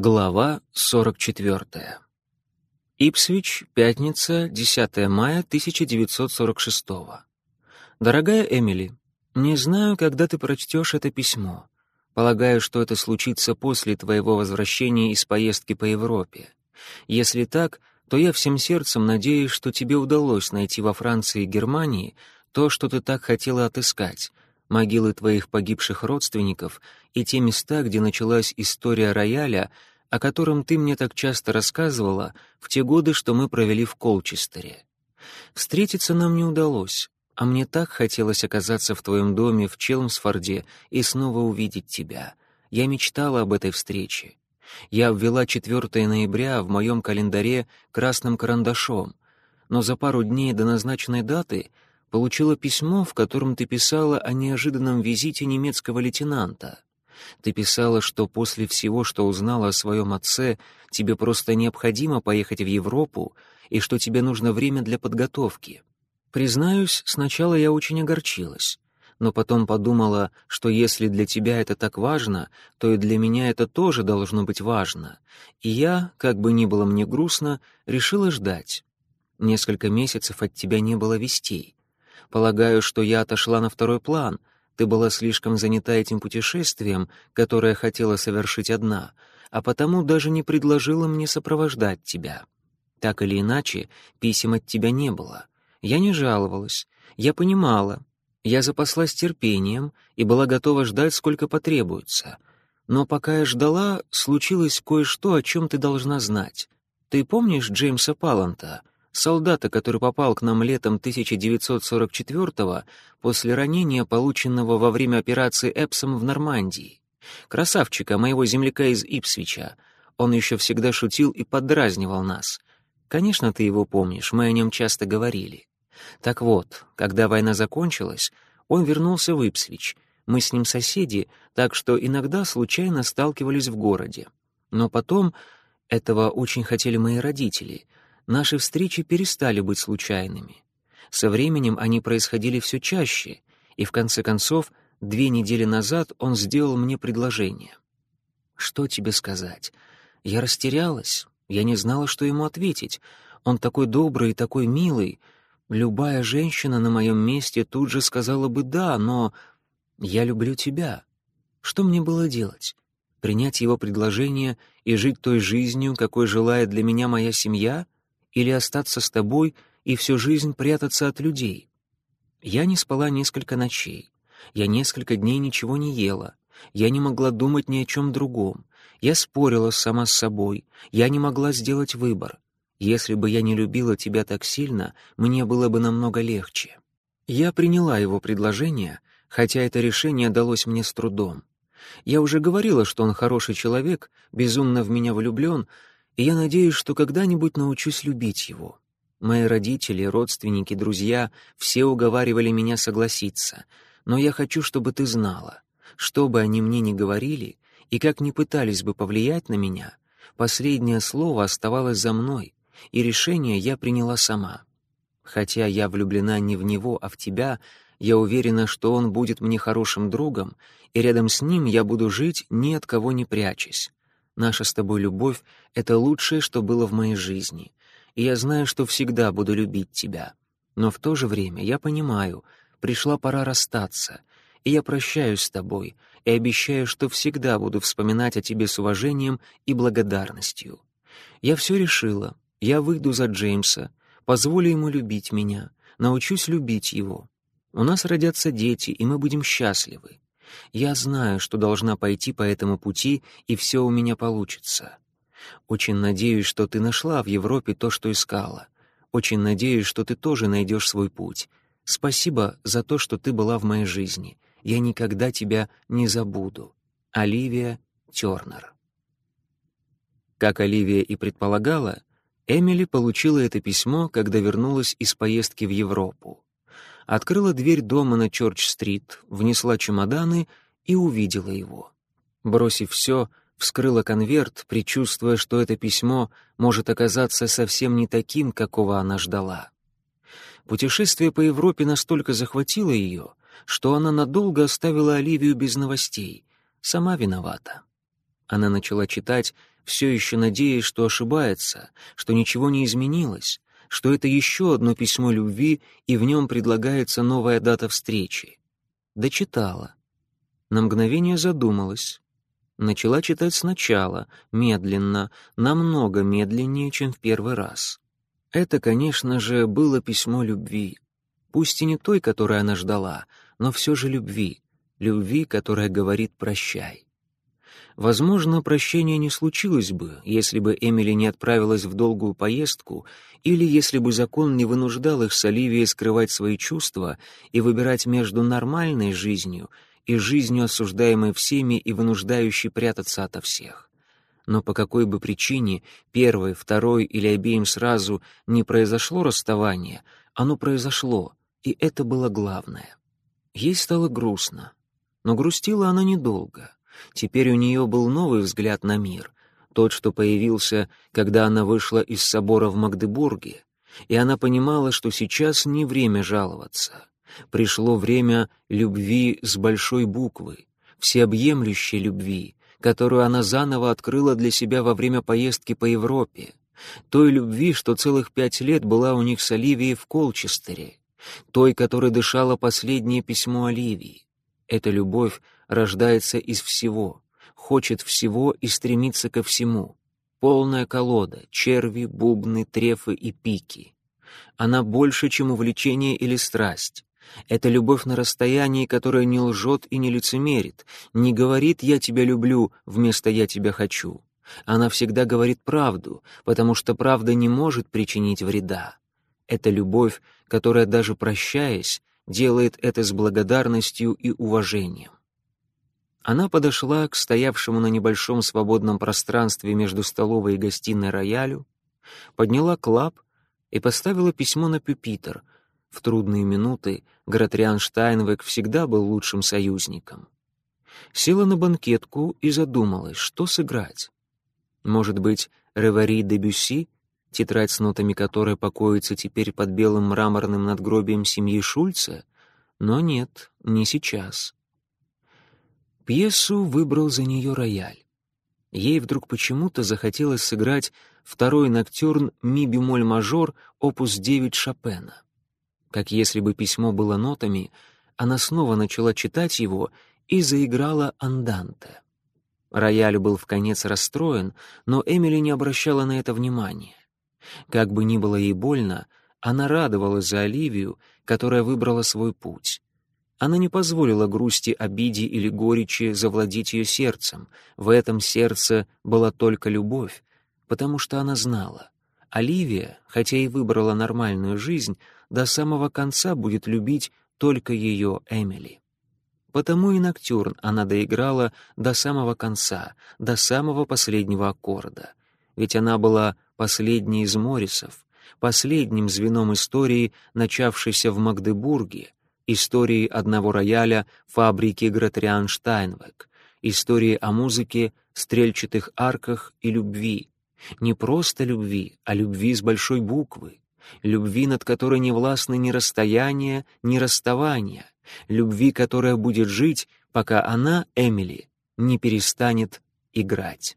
Глава 44. Ипсвич, пятница, 10 мая 1946. Дорогая Эмили, не знаю, когда ты прочтешь это письмо. Полагаю, что это случится после твоего возвращения из поездки по Европе. Если так, то я всем сердцем надеюсь, что тебе удалось найти во Франции и Германии то, что ты так хотела отыскать, могилы твоих погибших родственников и те места, где началась история рояля, о котором ты мне так часто рассказывала в те годы, что мы провели в Колчестере. Встретиться нам не удалось, а мне так хотелось оказаться в твоем доме в Челмсфорде и снова увидеть тебя. Я мечтала об этой встрече. Я ввела 4 ноября в моем календаре красным карандашом, но за пару дней до назначенной даты — получила письмо, в котором ты писала о неожиданном визите немецкого лейтенанта. Ты писала, что после всего, что узнала о своем отце, тебе просто необходимо поехать в Европу и что тебе нужно время для подготовки. Признаюсь, сначала я очень огорчилась, но потом подумала, что если для тебя это так важно, то и для меня это тоже должно быть важно. И я, как бы ни было мне грустно, решила ждать. Несколько месяцев от тебя не было вестей. Полагаю, что я отошла на второй план. Ты была слишком занята этим путешествием, которое хотела совершить одна, а потому даже не предложила мне сопровождать тебя. Так или иначе, писем от тебя не было. Я не жаловалась. Я понимала. Я запаслась терпением и была готова ждать, сколько потребуется. Но пока я ждала, случилось кое-что, о чем ты должна знать. Ты помнишь Джеймса Паланта, солдата, который попал к нам летом 1944-го после ранения, полученного во время операции Эпсом в Нормандии. Красавчика, моего земляка из Ипсвича. Он еще всегда шутил и поддразнивал нас. Конечно, ты его помнишь, мы о нем часто говорили. Так вот, когда война закончилась, он вернулся в Ипсвич. Мы с ним соседи, так что иногда случайно сталкивались в городе. Но потом, этого очень хотели мои родители — наши встречи перестали быть случайными. Со временем они происходили все чаще, и в конце концов, две недели назад он сделал мне предложение. Что тебе сказать? Я растерялась, я не знала, что ему ответить. Он такой добрый и такой милый. Любая женщина на моем месте тут же сказала бы «да», но я люблю тебя. Что мне было делать? Принять его предложение и жить той жизнью, какой желает для меня моя семья — или остаться с тобой и всю жизнь прятаться от людей. Я не спала несколько ночей. Я несколько дней ничего не ела. Я не могла думать ни о чем другом. Я спорила сама с собой. Я не могла сделать выбор. Если бы я не любила тебя так сильно, мне было бы намного легче. Я приняла его предложение, хотя это решение далось мне с трудом. Я уже говорила, что он хороший человек, безумно в меня влюблен, и я надеюсь, что когда-нибудь научусь любить его. Мои родители, родственники, друзья все уговаривали меня согласиться, но я хочу, чтобы ты знала, что бы они мне ни говорили и как ни пытались бы повлиять на меня, последнее слово оставалось за мной, и решение я приняла сама. Хотя я влюблена не в него, а в тебя, я уверена, что он будет мне хорошим другом, и рядом с ним я буду жить ни от кого не прячась. Наша с тобой любовь — это лучшее, что было в моей жизни, и я знаю, что всегда буду любить тебя. Но в то же время я понимаю, пришла пора расстаться, и я прощаюсь с тобой и обещаю, что всегда буду вспоминать о тебе с уважением и благодарностью. Я все решила, я выйду за Джеймса, позволю ему любить меня, научусь любить его. У нас родятся дети, и мы будем счастливы. Я знаю, что должна пойти по этому пути, и все у меня получится. Очень надеюсь, что ты нашла в Европе то, что искала. Очень надеюсь, что ты тоже найдешь свой путь. Спасибо за то, что ты была в моей жизни. Я никогда тебя не забуду. Оливия Тернер. Как Оливия и предполагала, Эмили получила это письмо, когда вернулась из поездки в Европу открыла дверь дома на Чорч-стрит, внесла чемоданы и увидела его. Бросив все, вскрыла конверт, предчувствуя, что это письмо может оказаться совсем не таким, какого она ждала. Путешествие по Европе настолько захватило ее, что она надолго оставила Оливию без новостей. Сама виновата. Она начала читать, все еще надеясь, что ошибается, что ничего не изменилось, что это еще одно письмо любви, и в нем предлагается новая дата встречи. Дочитала. На мгновение задумалась. Начала читать сначала, медленно, намного медленнее, чем в первый раз. Это, конечно же, было письмо любви. Пусть и не той, которой она ждала, но все же любви. Любви, которая говорит «прощай». Возможно, прощения не случилось бы, если бы Эмили не отправилась в долгую поездку или если бы закон не вынуждал их с Оливией скрывать свои чувства и выбирать между нормальной жизнью и жизнью, осуждаемой всеми и вынуждающей прятаться ото всех. Но по какой бы причине, первой, второй или обеим сразу, не произошло расставание, оно произошло, и это было главное. Ей стало грустно, но грустила она недолго — Теперь у нее был новый взгляд на мир, тот, что появился, когда она вышла из собора в Магдебурге, и она понимала, что сейчас не время жаловаться. Пришло время любви с большой буквы, всеобъемлющей любви, которую она заново открыла для себя во время поездки по Европе, той любви, что целых пять лет была у них с Оливией в Колчестере, той, которой дышало последнее письмо Оливии. Эта любовь рождается из всего, хочет всего и стремится ко всему. Полная колода, черви, бубны, трефы и пики. Она больше, чем увлечение или страсть. Это любовь на расстоянии, которая не лжет и не лицемерит, не говорит «я тебя люблю» вместо «я тебя хочу». Она всегда говорит правду, потому что правда не может причинить вреда. Это любовь, которая даже прощаясь, делает это с благодарностью и уважением. Она подошла к стоявшему на небольшом свободном пространстве между столовой и гостиной роялю, подняла клап и поставила письмо на пюпитр. В трудные минуты Гратриан Штайнвек всегда был лучшим союзником. Села на банкетку и задумалась, что сыграть. Может быть, Ревари де Бюсси, тетрадь с нотами которой покоится теперь под белым мраморным надгробием семьи Шульца? Но нет, не сейчас. Пьесу выбрал за нее рояль. Ей вдруг почему-то захотелось сыграть второй ноктюрн ми-бемоль-мажор опус 9 Шопена. Как если бы письмо было нотами, она снова начала читать его и заиграла анданте. Рояль был в конец расстроен, но Эмили не обращала на это внимания. Как бы ни было ей больно, она радовалась за Оливию, которая выбрала свой путь. Она не позволила грусти, обиде или горечи завладеть ее сердцем. В этом сердце была только любовь, потому что она знала. Оливия, хотя и выбрала нормальную жизнь, до самого конца будет любить только ее Эмили. Потому и ноктюрн она доиграла до самого конца, до самого последнего аккорда. Ведь она была последней из Моррисов, последним звеном истории, начавшейся в Магдебурге, истории одного рояля фабрики Гратриан Штайнвек, истории о музыке, стрельчатых арках и любви. Не просто любви, а любви с большой буквы. Любви, над которой не властны ни расстояние, ни расставание. Любви, которая будет жить, пока она, Эмили, не перестанет играть.